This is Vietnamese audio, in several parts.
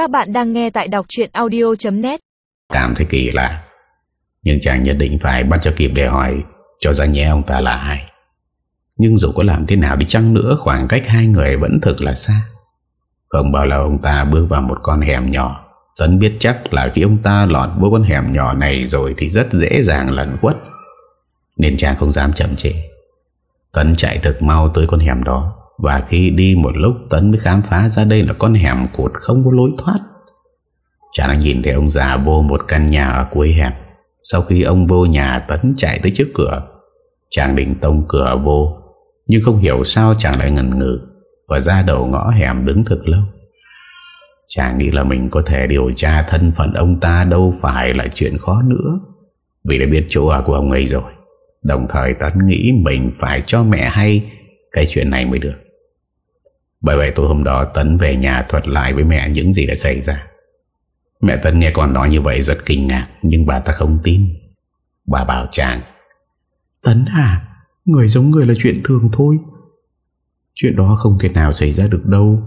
Các bạn đang nghe tại đọc chuyện audio.net Cảm thấy kỳ lạ. Nhưng chàng nhất định phải bắt cho kịp để hỏi Cho ra nhé ông ta là ai. Nhưng dù có làm thế nào đi chăng nữa, Khoảng cách hai người vẫn thực là xa. Không bao lâu ông ta bước vào một con hẻm nhỏ. Tấn biết chắc là khi ông ta lọt vô con hẻm nhỏ này rồi Thì rất dễ dàng lẩn quất Nên chàng không dám chậm chế Tấn chạy thật mau tới con hẻm đó. Và khi đi một lúc Tấn mới khám phá ra đây là con hẻm cột không có lối thoát. Chàng nhìn thấy ông già vô một căn nhà ở cuối hẻm. Sau khi ông vô nhà Tấn chạy tới trước cửa. Chàng định tông cửa vô, Nhưng không hiểu sao chàng lại ngần ngừ Và ra đầu ngõ hẻm đứng thực lâu. Chàng nghĩ là mình có thể điều tra thân phận ông ta đâu phải là chuyện khó nữa, Vì đã biết chỗ ở của ông ấy rồi. Đồng thời Tấn nghĩ mình phải cho mẹ hay, cái chuyện này mới được. Bởi vậy tối hôm đó Tấn về nhà thuật lại với mẹ những gì đã xảy ra. Mẹ Tấn nghe con nói như vậy rất kinh ngạc Nhưng bà ta không tin. Bà bảo chàng Tấn à Người giống người là chuyện thường thôi. Chuyện đó không thể nào xảy ra được đâu.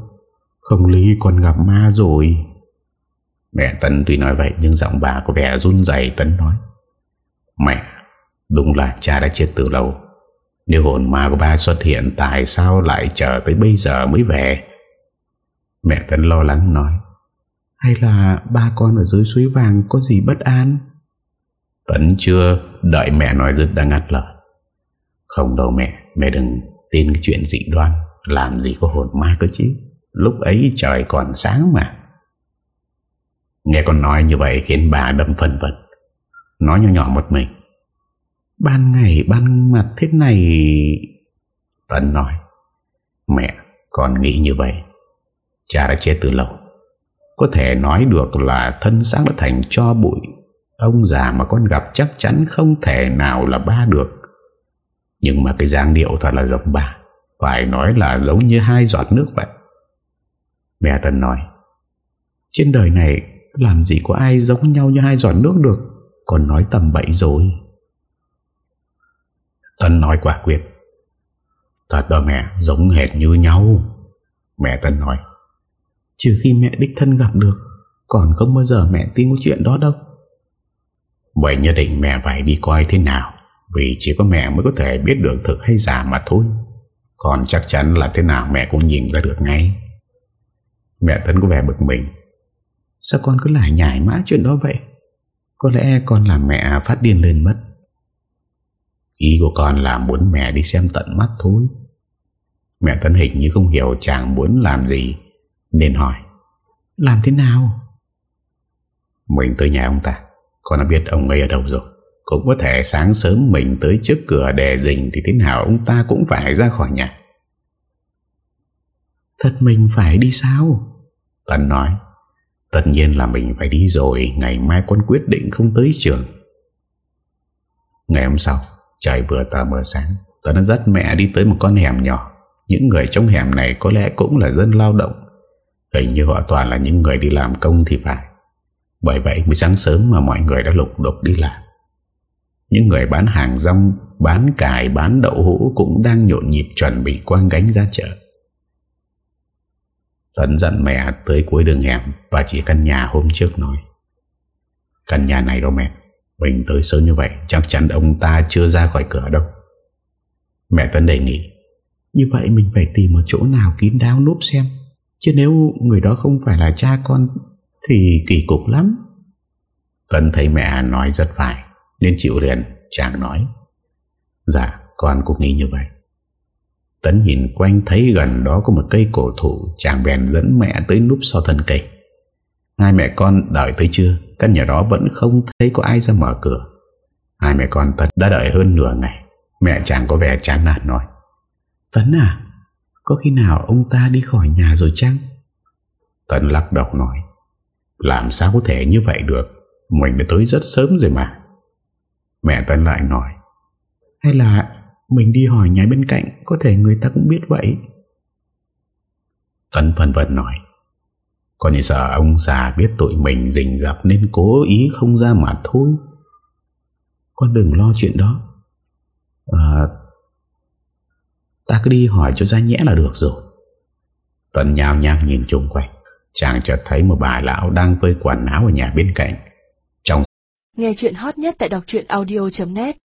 Không lý còn gặp ma rồi. Mẹ Tấn tuy nói vậy Nhưng giọng bà có vẻ run dày Tấn nói Mẹ Đúng là cha đã chết từ lâu nếu hồn ma của ba xuất hiện, Tại sao lại chờ tới bây giờ mới về? Mẹ Tấn lo lắng nói. Hay là ba con ở dưới suối vàng Có gì bất an? Tấn chưa đợi mẹ nói dứt đã ngắt lời. Không đâu mẹ Mẹ đừng tin cái chuyện dị đoan. Làm gì có hồn ma cơ chứ? Lúc ấy trời còn sáng mà. Nghe con nói như vậy Khiến bà đâm phân vật Nói nhỏ nhỏ một mình. Ban ngày ban mặt thế này Tấn nói, Mẹ, con nghĩ như vậy. Cha đã chết từ lâu. Có thể nói được là thân xác đã thành cho bụi. Ông già mà con gặp chắc chắn không thể nào là ba được. Nhưng mà cái dáng điệu thật là giống ba, Phải nói là giống như hai giọt nước vậy. Mẹ Tân nói, Trên đời này làm gì có ai giống nhau như hai giọt nước được. Còn nói tầm bậy rồi. Tân nói quả quyết. Thật đó mẹ, giống hệt như nhau. Mẹ Tân nói, Trừ khi mẹ đích thân gặp được, Còn không bao giờ mẹ tin có chuyện đó đâu. Vậy nhất định mẹ phải đi coi thế nào, Vì chỉ có mẹ mới có thể biết được thực hay giả mà thôi. Còn chắc chắn là thế nào mẹ cũng nhìn ra được ngay. Mẹ Tân có vẻ bực mình. Sao con cứ lại nhảy mã chuyện đó vậy? Có lẽ con làm mẹ phát điên lên mất. Ý của con là muốn mẹ đi xem tận mắt thôi. Mẹ Tân hình như không hiểu chàng muốn làm gì Nên hỏi Làm thế nào? Mình tới nhà ông ta. Con đã biết ông ấy ở đâu rồi. Cũng có thể sáng sớm mình tới trước cửa để dình Thì thế nào ông ta cũng phải ra khỏi nhà. Thật mình phải đi sao? Tân nói Tất nhiên là mình phải đi rồi. Ngày mai con quyết định không tới trường. Ngày hôm sau Trời vừa tờ mờ sáng Tuấn đã dắt mẹ đi tới một con hẻm nhỏ. Những người trong hẻm này có lẽ cũng là dân lao động. Hình như họ toàn là những người đi làm công thì phải. Bởi vậy buổi sáng sớm mà mọi người đã lục đục đi làm. Những người bán hàng rong Bán cải, bán đậu hũ Cũng đang nhộn nhịp chuẩn bị quang gánh ra chợ. Tấn dặn mẹ tới cuối đường hẻm Và chỉ căn nhà hôm trước nói. Căn nhà này đâu mẹ? Mình tới sớm như vậy Chắc chắn ông ta chưa ra khỏi cửa đâu. Mẹ Tấn đề nghị. Như vậy mình phải tìm một chỗ nào kín đáo núp xem. Chứ nếu người đó không phải là cha con Thì kỳ cục lắm. Tấn thấy mẹ nói rất phải Nên chịu liền chàng nói. Dạ con cũng nghĩ như vậy. Tấn nhìn quanh thấy gần đó có một cây cổ thụ Chàng bèn dẫn mẹ tới núp sau thân cây Hai mẹ con đợi tới trưa, Căn nhà đó vẫn không thấy có ai ra mở cửa. Hai mẹ con Tấn đã đợi hơn nửa ngày. Mẹ chàng có vẻ chán nản nói, Tấn à Có khi nào ông ta đi khỏi nhà rồi chăng? Tấn lắc đầu nói, Làm sao có thể như vậy được, Mình đã tới rất sớm rồi mà. Mẹ Tấn lại nói, Hay là mình đi hỏi nhà bên cạnh, Có thể người ta cũng biết vậy. Tấn phần vần nói còn như sợ ông già biết tội mình rình rập Nên cố ý không ra mà thôi. Con đừng lo chuyện đó. À, Ta cứ đi hỏi cho ra nhẽ là được rồi. Tuấn nhào nhào nhìn chung quanh. Chàng chợt thấy một bà lão đang phơi quần áo ở nhà bên cạnh. Trong Nghe chuyện hot nhất tại đọc audio.net